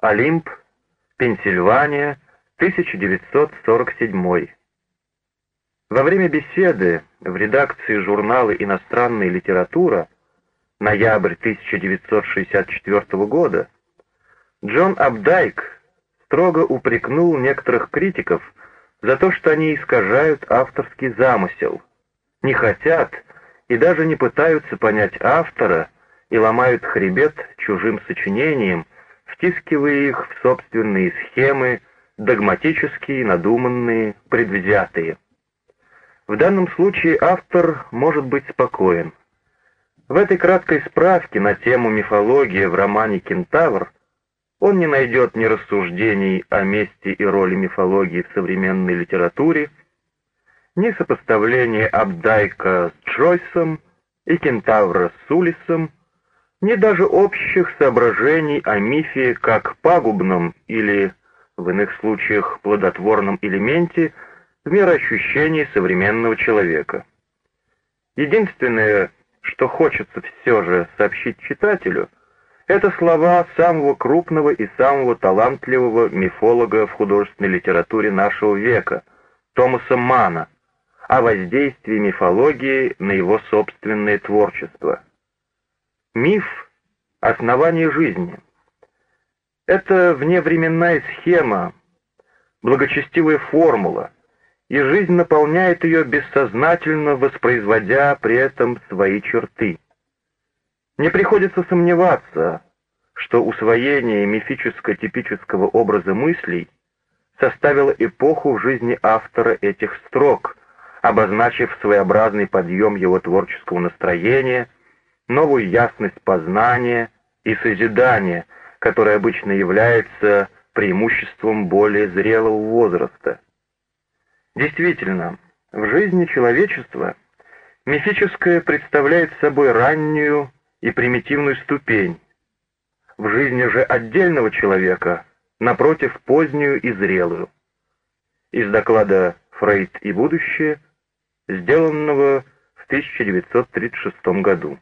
Олимп, Пенсильвания, 1947. Во время беседы в редакции журнала «Иностранная литература» ноябрь 1964 года Джон Абдайк строго упрекнул некоторых критиков за то, что они искажают авторский замысел, не хотят и даже не пытаются понять автора и ломают хребет чужим сочинением, втискивая их в собственные схемы, догматические, надуманные, предвзятые. В данном случае автор может быть спокоен. В этой краткой справке на тему мифологии в романе «Кентавр» он не найдет ни рассуждений о месте и роли мифологии в современной литературе, ни сопоставления Абдайка с Джойсом и Кентавра с Улисом, ни даже общих соображений о мифе как пагубном или, в иных случаях, плодотворном элементе – в мироощущении современного человека. Единственное, что хочется все же сообщить читателю, это слова самого крупного и самого талантливого мифолога в художественной литературе нашего века, Томаса Мана, о воздействии мифологии на его собственное творчество. Миф — основание жизни. Это вневременная схема, благочестивая формула — и жизнь наполняет ее бессознательно, воспроизводя при этом свои черты. Не приходится сомневаться, что усвоение мифическо-типического образа мыслей составило эпоху в жизни автора этих строк, обозначив своеобразный подъем его творческого настроения, новую ясность познания и созидания, которая обычно является преимуществом более зрелого возраста. Действительно, в жизни человечества мифическое представляет собой раннюю и примитивную ступень, в жизни же отдельного человека, напротив, позднюю и зрелую. Из доклада «Фрейд и будущее», сделанного в 1936 году.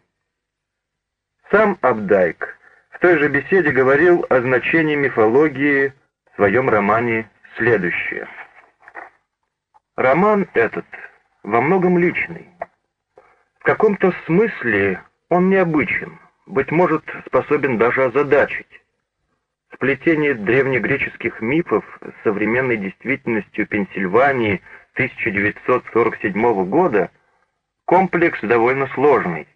Сам Абдайк в той же беседе говорил о значении мифологии в своем романе «Следующее». Роман этот во многом личный. В каком-то смысле он необычен, быть может, способен даже озадачить. Сплетение древнегреческих мифов с современной действительностью Пенсильвании 1947 года — комплекс довольно сложный.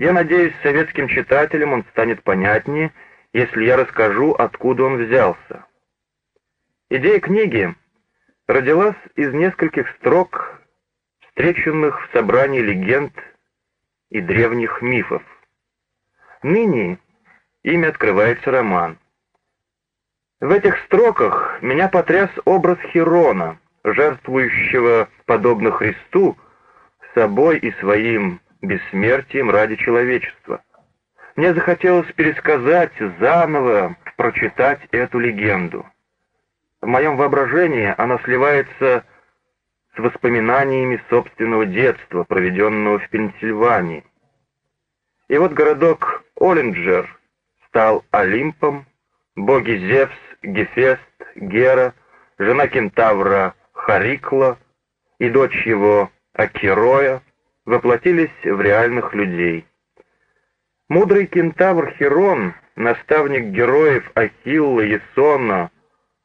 Я надеюсь, советским читателям он станет понятнее, если я расскажу, откуда он взялся. Идея книги родилась из нескольких строк, встреченных в собрании легенд и древних мифов. Ныне ими открывается роман. В этих строках меня потряс образ Хирона, жертвующего, подобно Христу, собой и своим бессмертием ради человечества. Мне захотелось пересказать заново, прочитать эту легенду. В моем воображении она сливается с воспоминаниями собственного детства, проведенного в Пенсильвании. И вот городок Оллинджер стал Олимпом, боги Зевс, Гефест, Гера, жена кентавра Харикла и дочь его Акироя воплотились в реальных людей. Мудрый кентавр Херон, наставник героев Ахилла, Есона,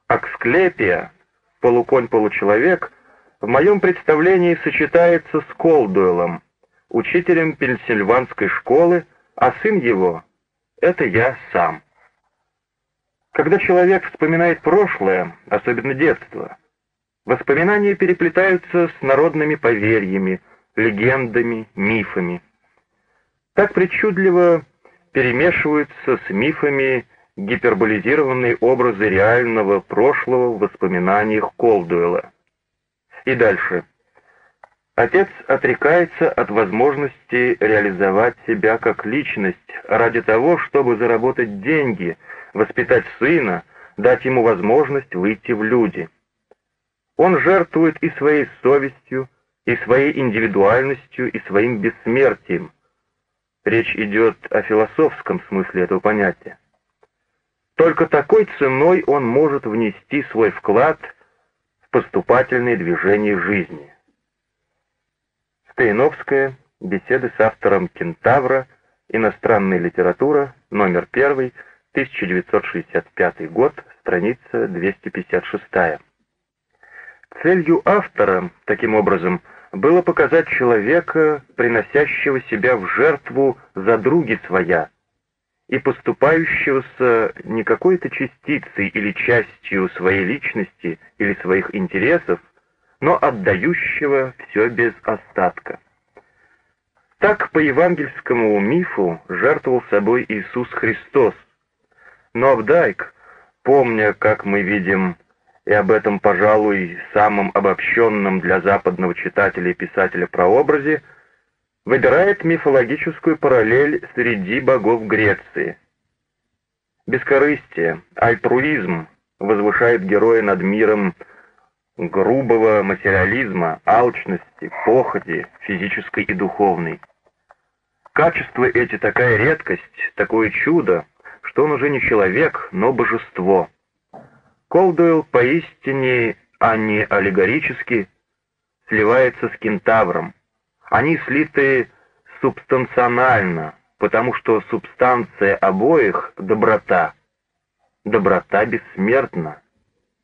Аксклепия, полуконь-получеловек, в моем представлении сочетается с Колдуэлом, учителем пенсильванской школы, а сын его — это я сам. Когда человек вспоминает прошлое, особенно детство, воспоминания переплетаются с народными поверьями, легендами, мифами. Так причудливо перемешиваются с мифами гиперболизированные образы реального прошлого в воспоминаниях Колдуэлла. И дальше. Отец отрекается от возможности реализовать себя как личность ради того, чтобы заработать деньги, воспитать сына, дать ему возможность выйти в люди. Он жертвует и своей совестью, и своей индивидуальностью, и своим бессмертием. Речь идет о философском смысле этого понятия. Только такой ценой он может внести свой вклад в поступательные движения жизни. Стояновская. Беседы с автором «Кентавра. Иностранная литература. Номер 1. 1965 год. Страница 256. Целью автора, таким образом, было показать человека, приносящего себя в жертву за други своя, и поступающегося не какой-то частицей или частью своей личности или своих интересов, но отдающего все без остатка. Так по евангельскому мифу жертвовал собой Иисус Христос, но Авдайк, помня, как мы видим, и об этом, пожалуй, самом обобщенном для западного читателя и писателя прообразе, выбирает мифологическую параллель среди богов Греции. Бескорыстие, альтруизм возвышает героя над миром грубого материализма, алчности, похоти, физической и духовной. Качества эти такая редкость, такое чудо, что он уже не человек, но божество. Колдуэлл поистине, а не аллегорически, сливается с кентавром. Они слиты субстанционально, потому что субстанция обоих — доброта. Доброта бессмертна,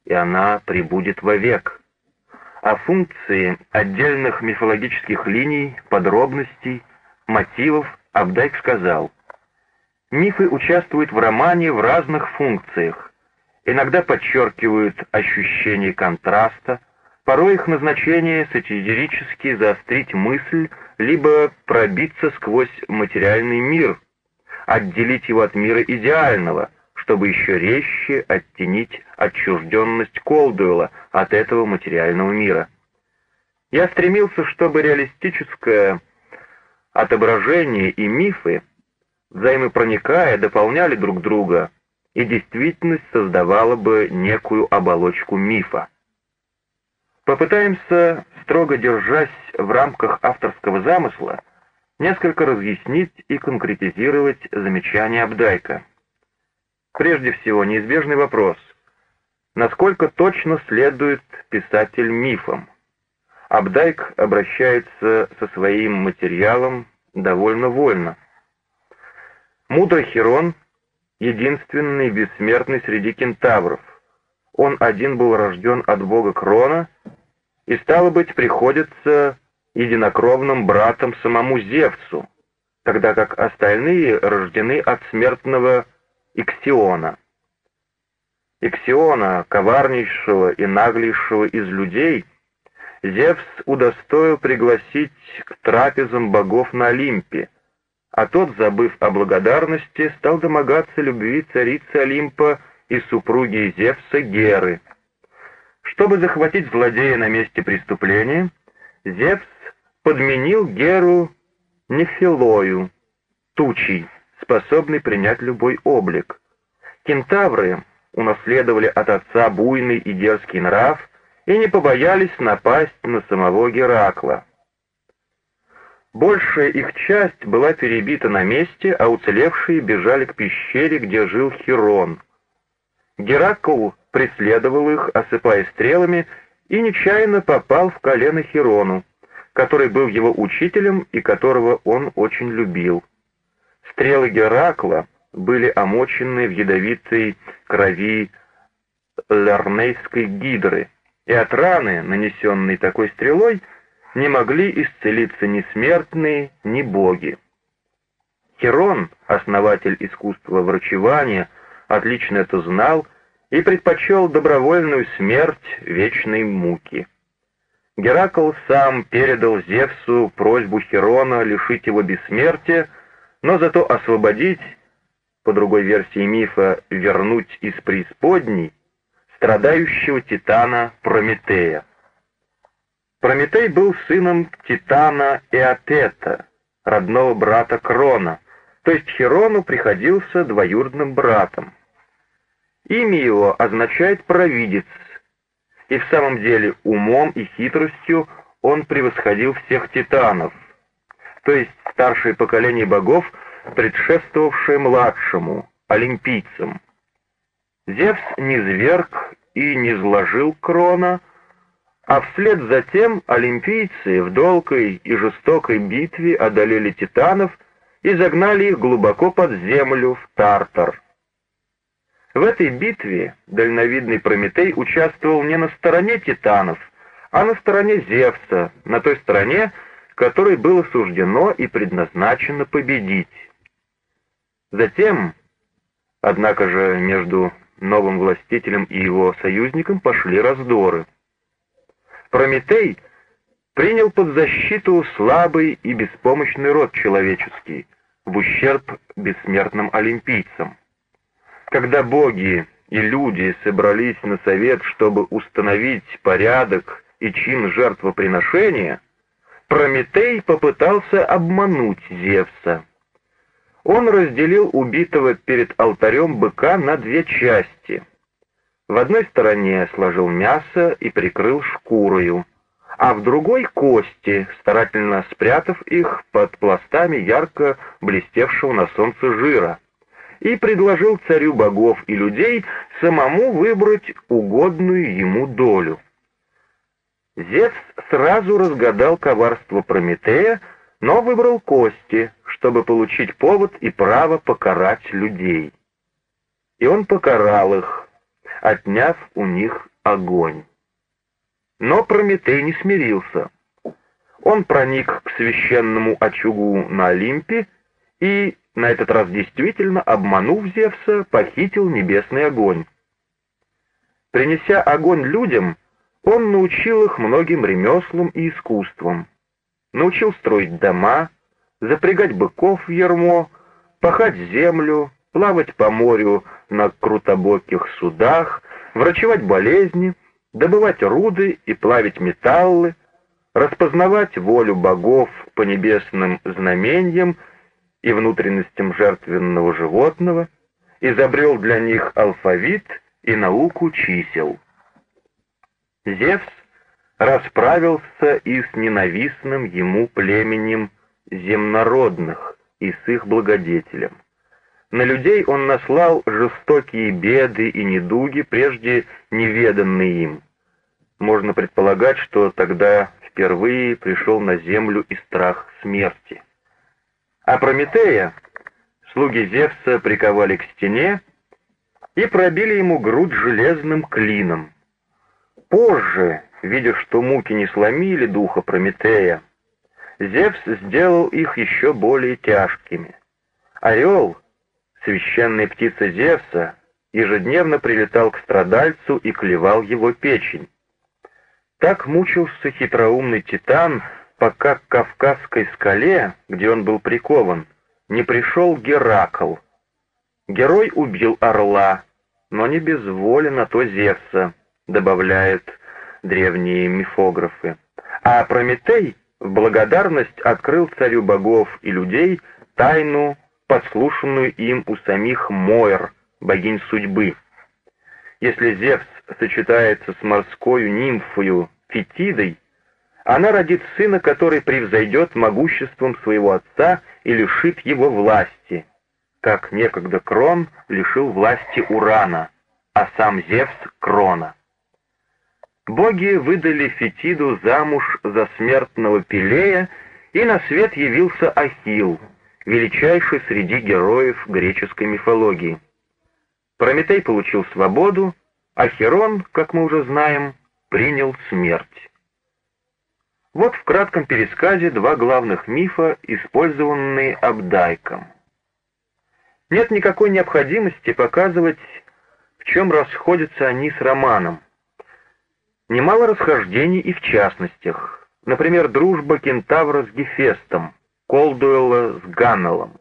и она прибудет вовек. А функции отдельных мифологических линий, подробностей, мотивов Абдайк сказал, «Мифы участвуют в романе в разных функциях, иногда подчеркивают ощущение контраста, порой их назначение сатирически заострить мысль, либо пробиться сквозь материальный мир, отделить его от мира идеального, чтобы еще резче оттенить отчужденность Колдуэлла от этого материального мира. Я стремился, чтобы реалистическое отображение и мифы, взаимопроникая, дополняли друг друга, и действительность создавала бы некую оболочку мифа. Попытаемся, строго держась в рамках авторского замысла, несколько разъяснить и конкретизировать замечания Абдайка. Прежде всего, неизбежный вопрос, насколько точно следует писатель мифам? Абдайк обращается со своим материалом довольно вольно. Мудрый Херон — единственный бессмертный среди кентавров. Он один был рожден от бога Крона и, стало быть, приходится единокровным братом самому Зевсу, тогда как остальные рождены от смертного Иксиона. Иксиона, коварнейшего и наглейшего из людей, Зевс удостоил пригласить к трапезам богов на Олимпе, а тот, забыв о благодарности, стал домогаться любви царицы Олимпа и супруги Зевса Геры. Чтобы захватить злодея на месте преступления, Зевс подменил Геру Нефилою, тучей, способный принять любой облик. Кентавры унаследовали от отца буйный и дерзкий нрав и не побоялись напасть на самого Геракла. Большая их часть была перебита на месте, а уцелевшие бежали к пещере, где жил Хирон. Геракл преследовал их, осыпая стрелами, и нечаянно попал в колено Хирону, который был его учителем и которого он очень любил. Стрелы Геракла были омочены в ядовитой крови лернейской гидры, и от раны, нанесенной такой стрелой, не могли исцелиться ни смертные, ни боги. Херон, основатель искусства врачевания, отлично это знал и предпочел добровольную смерть вечной муки. Геракл сам передал Зевсу просьбу Херона лишить его бессмертия, но зато освободить, по другой версии мифа, вернуть из преисподней, страдающего титана Прометея. Прометей был сыном титана Эотета, родного брата Крона, то есть Херону приходился двоюродным братом. Имя его означает «провидец», и в самом деле умом и хитростью он превосходил всех титанов, то есть старшее поколение богов, предшествовавшее младшему, олимпийцам. Зевс не зверг и не сложил крона, а вслед за тем олимпийцы в долгой и жестокой битве одолели титанов и загнали их глубоко под землю в Тартар. В этой битве дальновидный Прометей участвовал не на стороне титанов, а на стороне Зевса, на той стороне, которой было суждено и предназначено победить. Затем, однако же, между новым властителем и его союзником пошли раздоры. Прометей принял под защиту слабый и беспомощный род человеческий, в ущерб бессмертным олимпийцам. Когда боги и люди собрались на совет, чтобы установить порядок и чин жертвоприношения, Прометей попытался обмануть Зевса. Он разделил убитого перед алтарем быка на две части. В одной стороне сложил мясо и прикрыл шкурою, а в другой — кости, старательно спрятав их под пластами ярко блестевшего на солнце жира и предложил царю богов и людей самому выбрать угодную ему долю. Зевс сразу разгадал коварство Прометея, но выбрал кости, чтобы получить повод и право покарать людей. И он покарал их, отняв у них огонь. Но Прометей не смирился. Он проник к священному очагу на Олимпе и, на этот раз действительно, обманув Зевса, похитил небесный огонь. Принеся огонь людям, он научил их многим ремеслам и искусствам. Научил строить дома, запрягать быков в ермо, пахать землю, плавать по морю на крутобоких судах, врачевать болезни, добывать руды и плавить металлы, распознавать волю богов по небесным знамениям и внутренностям жертвенного животного, изобрел для них алфавит и науку чисел. Зевс расправился и с ненавистным ему племенем земнородных, и с их благодетелем. На людей он наслал жестокие беды и недуги, прежде неведанные им. Можно предполагать, что тогда впервые пришел на землю и страх смерти. А Прометея слуги Зевса приковали к стене и пробили ему грудь железным клином. Позже, видя, что муки не сломили духа Прометея, Зевс сделал их еще более тяжкими. Орел, священная птица Зевса, ежедневно прилетал к страдальцу и клевал его печень. Так мучился хитроумный титан, пока к Кавказской скале, где он был прикован, не пришел Геракл. Герой убил орла, но не без воли на то Зевса добавляют древние мифографы. А Прометей в благодарность открыл царю богов и людей тайну, подслушанную им у самих Моэр, богинь судьбы. Если Зевс сочетается с морскою нимфою Фетидой, она родит сына, который превзойдет могуществом своего отца и лишит его власти, как некогда Крон лишил власти Урана, а сам Зевс — Крона. Боги выдали Фетиду замуж за смертного Пелея, и на свет явился Ахилл, величайший среди героев греческой мифологии. Прометей получил свободу, а Херон, как мы уже знаем, принял смерть. Вот в кратком пересказе два главных мифа, использованные Абдайком. Нет никакой необходимости показывать, в чем расходятся они с романом. Немало расхождений и в частностях. Например, дружба кентавра с Гефестом, Колдуэлла с Ганнеллом.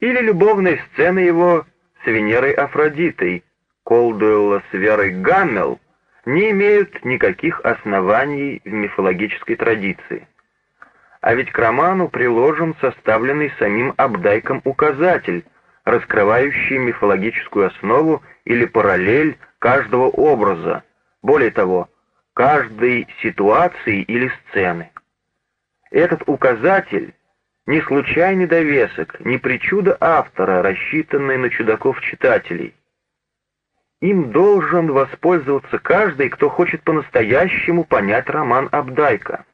Или любовные сцены его с Венерой Афродитой, Колдуэлла с Верой Ганнелл, не имеют никаких оснований в мифологической традиции. А ведь к роману приложен составленный самим Абдайком указатель, раскрывающий мифологическую основу или параллель каждого образа, более того, каждой ситуации или сцены. Этот указатель не случайный довесок, не причуда автора, рассчитанный на чудаков-читателей. им должен воспользоваться каждый, кто хочет по-настоящему понять роман Абдайка.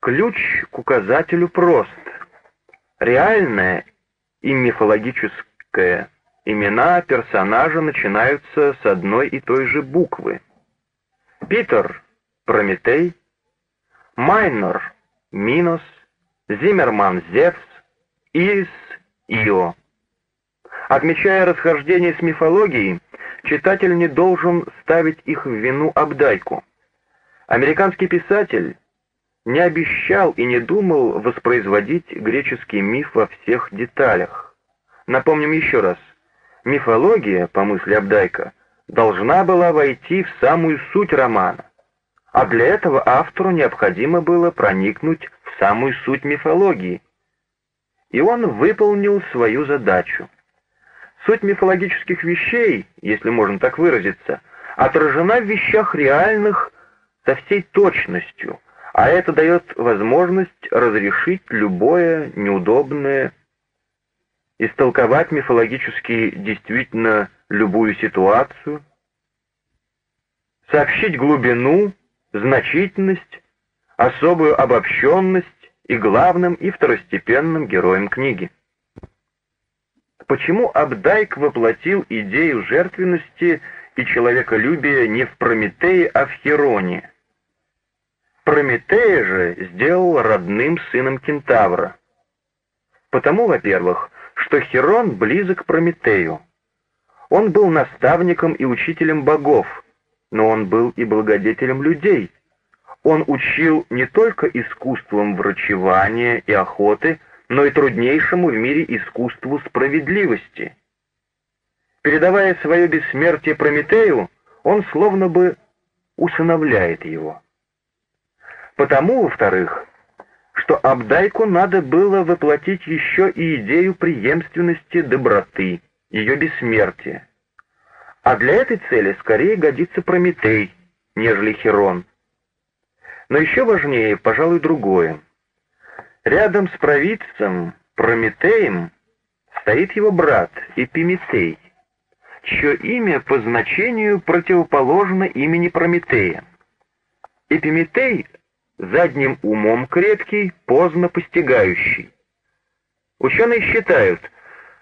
Ключ к указателю прост. Реальное и мифологическое имена персонажа начинаются с одной и той же буквы. Питер — Прометей, Майнор — Минос, Зиммерман — Зевс, Ирис — Ио. Отмечая расхождение с мифологией, читатель не должен ставить их в вину Абдайку. Американский писатель не обещал и не думал воспроизводить греческий миф во всех деталях. Напомним еще раз, мифология, по мысли Абдайка, должна была войти в самую суть романа, а для этого автору необходимо было проникнуть в самую суть мифологии. И он выполнил свою задачу. Суть мифологических вещей, если можно так выразиться, отражена в вещах реальных со всей точностью, а это дает возможность разрешить любое неудобное, истолковать мифологически действительно любую ситуацию, сообщить глубину, значительность, особую обобщенность и главным и второстепенным героям книги почему Абдайк воплотил идею жертвенности и человеколюбия не в Прометее, а в Хероне. Прометея же сделал родным сыном Кентавра. Потому, во-первых, что Херон близок к Прометею. Он был наставником и учителем богов, но он был и благодетелем людей. Он учил не только искусством врачевания и охоты, но и труднейшему в мире искусству справедливости. Передавая свое бессмертие Прометею, он словно бы усыновляет его. Потому, во-вторых, что Абдайку надо было воплотить еще и идею преемственности доброты, ее бессмертия. А для этой цели скорее годится Прометей, нежели Херон. Но еще важнее, пожалуй, другое. Рядом с провидцем Прометеем стоит его брат Эпиметей, чье имя по значению противоположно имени Прометея. Эпиметей задним умом крепкий, поздно постигающий. Ученые считают,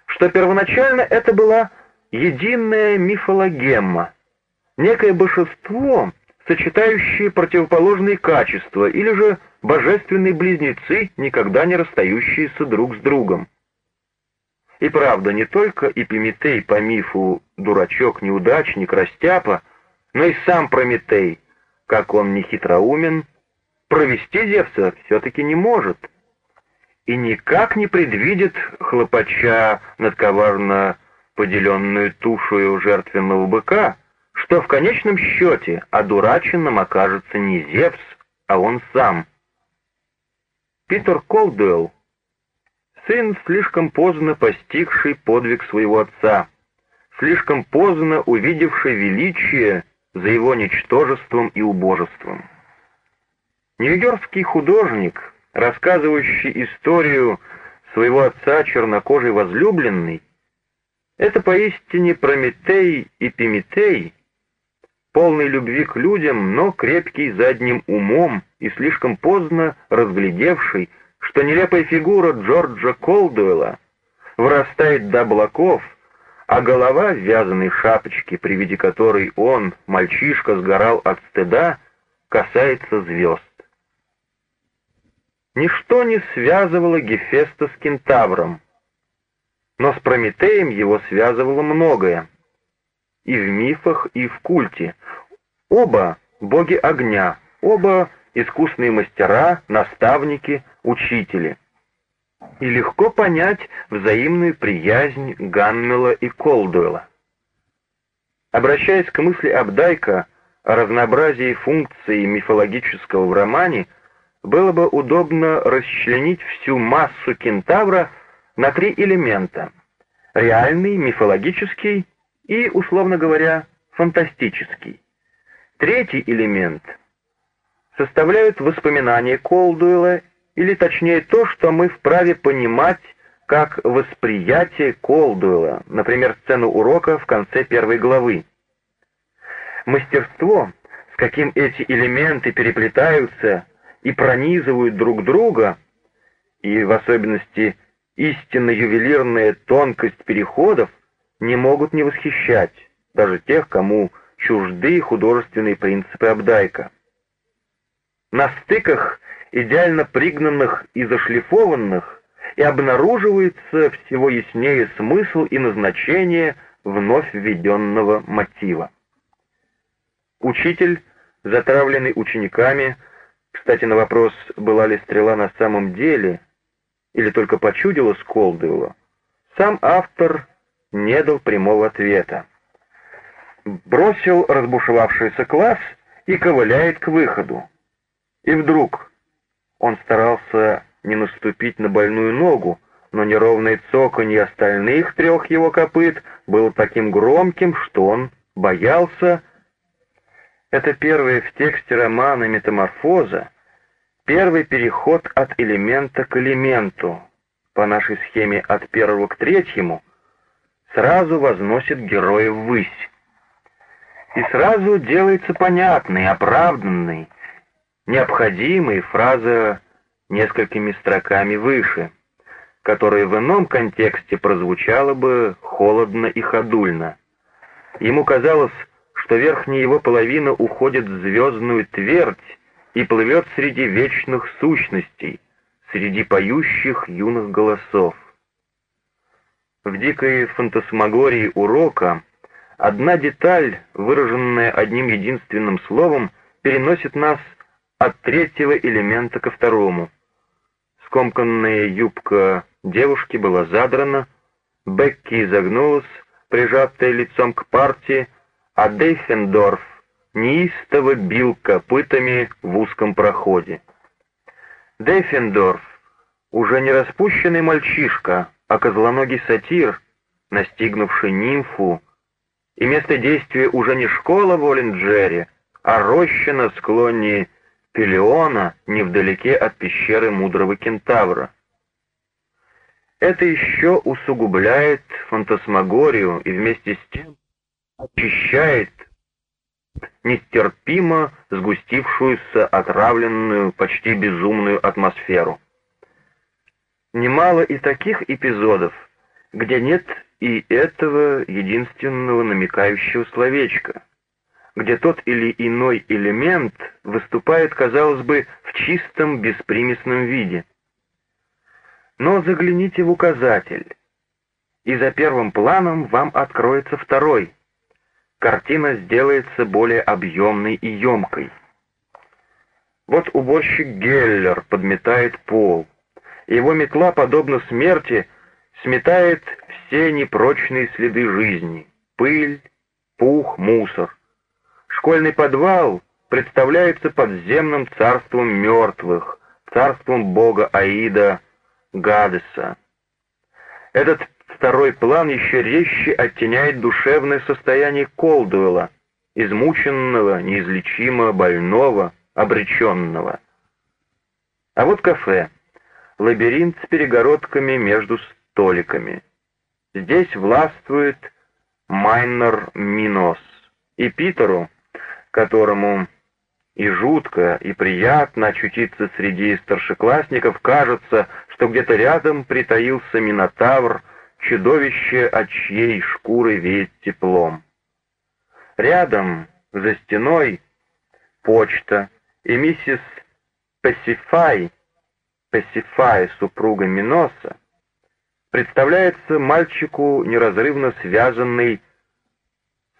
что первоначально это была единая мифологемма, некое божество, сочетающее противоположные качества, или же божественные близнецы, никогда не расстающиеся друг с другом. И правда, не только Эпиметей по мифу дурачок, неудачник, растяпа, но и сам Прометей, как он не хитроумен, провести Зевса все-таки не может. И никак не предвидит хлопача над коварно поделенную тушою жертвенного быка, что в конечном счете одураченным окажется не Зевс, а он сам — Питер Колдуэлл, сын, слишком поздно постигший подвиг своего отца, слишком поздно увидевший величие за его ничтожеством и убожеством. Нью-Йоркский художник, рассказывающий историю своего отца чернокожей возлюбленной, это поистине Прометей и Пиметей, полный любви к людям, но крепкий задним умом и слишком поздно разглядевший, что нелепая фигура Джорджа Колдуэлла вырастает до облаков, а голова в вязаной шапочке, при виде которой он, мальчишка, сгорал от стыда, касается звезд. Ничто не связывало Гефеста с кентавром, но с Прометеем его связывало многое и в мифах, и в культе. Оба боги огня, оба искусные мастера, наставники, учители. И легко понять взаимную приязнь Ганмела и Колдуэла. Обращаясь к мысли Абдайка о разнообразии функций мифологического в романе, было бы удобно расчленить всю массу кентавра на три элемента — реальный, мифологический и, условно говоря, фантастический. Третий элемент составляют воспоминания Колдуэлла, или точнее то, что мы вправе понимать как восприятие Колдуэлла, например, сцену урока в конце первой главы. Мастерство, с каким эти элементы переплетаются и пронизывают друг друга, и в особенности истинно ювелирная тонкость переходов, не могут не восхищать даже тех, кому чужды художественные принципы Абдайка. На стыках идеально пригнанных и зашлифованных и обнаруживается всего яснее смысл и назначение вновь введенного мотива. Учитель, затравленный учениками, кстати, на вопрос, была ли стрела на самом деле, или только почудилась Колдуэллу, сам автор не дал прямого ответа. Бросил разбушевавшийся класс и ковыляет к выходу. И вдруг он старался не наступить на больную ногу, но неровное цоканье остальных трех его копыт было таким громким, что он боялся. Это первое в тексте романа «Метаморфоза», первый переход от элемента к элементу, по нашей схеме от первого к третьему, сразу возносит героя ввысь. И сразу делается понятной, оправданной, необходимой фраза несколькими строками выше, которая в ином контексте прозвучала бы холодно и ходульно. Ему казалось, что верхняя его половина уходит в звездную твердь и плывет среди вечных сущностей, среди поющих юных голосов. В дикой фантасмагории урока одна деталь, выраженная одним единственным словом, переносит нас от третьего элемента ко второму. Скомканная юбка девушки была задрана, Бекки изогнулась, прижатая лицом к партии, а Дейфендорф неистово бил копытами в узком проходе. Дейфендорф, уже не распущенный мальчишка, а козлоногий сатир, настигнувший нимфу, и место действия уже не школа в Оленджере, а роща на склоне Пелеона невдалеке от пещеры мудрого кентавра. Это еще усугубляет фантасмагорию и вместе с тем очищает нестерпимо сгустившуюся, отравленную, почти безумную атмосферу. Немало и таких эпизодов, где нет и этого единственного намекающего словечка — где тот или иной элемент выступает, казалось бы, в чистом беспримесном виде. Но загляните в указатель, и за первым планом вам откроется второй. Картина сделается более объемной и емкой. Вот уборщик Геллер подметает пол. Его метла, подобно смерти, сметает все непрочные следы жизни — пыль, пух, мусор. Школьный подвал представляется подземным царством мертвых, царством бога Аида Гадеса. Этот второй план еще резче оттеняет душевное состояние Колдуэлла, измученного, неизлечимо больного, обреченного. А вот кафе. Лабиринт с перегородками между столиками. Здесь властвует Майнер Минос. И Питеру которому и жутко, и приятно очутиться среди старшеклассников, кажется, что где-то рядом притаился Минотавр, чудовище, от чьей шкуры веет теплом. Рядом, за стеной, почта, и миссис Пассифай, Пассифай, супруга Миноса, представляется мальчику неразрывно связанный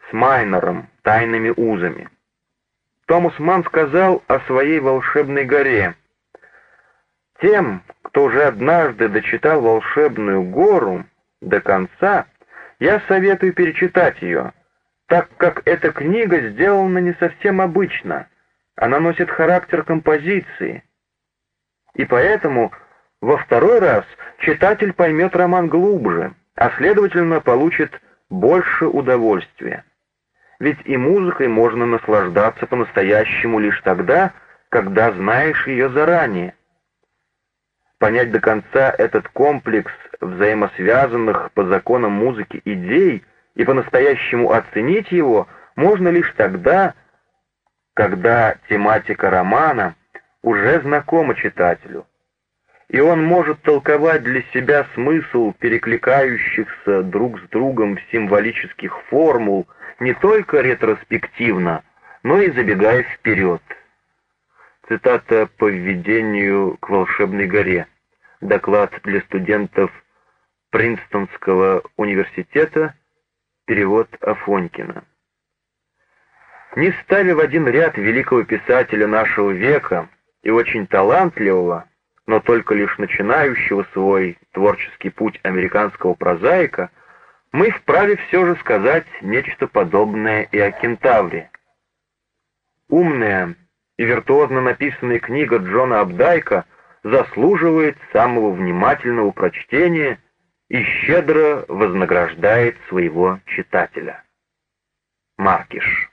с Майнером тайными узами. Томас Ман сказал о своей волшебной горе. Тем, кто уже однажды дочитал волшебную гору до конца, я советую перечитать ее, так как эта книга сделана не совсем обычно, она носит характер композиции. И поэтому во второй раз читатель поймет роман глубже, а следовательно получит больше удовольствия ведь и музыкой можно наслаждаться по-настоящему лишь тогда, когда знаешь ее заранее. понять до конца этот комплекс взаимосвязанных по законам музыки идей и по-настоящему оценить его можно лишь тогда, когда тематика романа уже знакома читателю, и он может толковать для себя смысл перекликающихся друг с другом символических формул не только ретроспективно, но и забегая вперед. Цитата по введению к «Волшебной горе». Доклад для студентов Принстонского университета. Перевод Афонькина. Не ставя в один ряд великого писателя нашего века и очень талантливого, но только лишь начинающего свой творческий путь американского прозаика, мы вправе все же сказать нечто подобное и о кентавре. Умная, и виртуозно написанная книга Джона Абдайка заслуживает самого внимательного прочтения и щедро вознаграждает своего читателя. Маркиш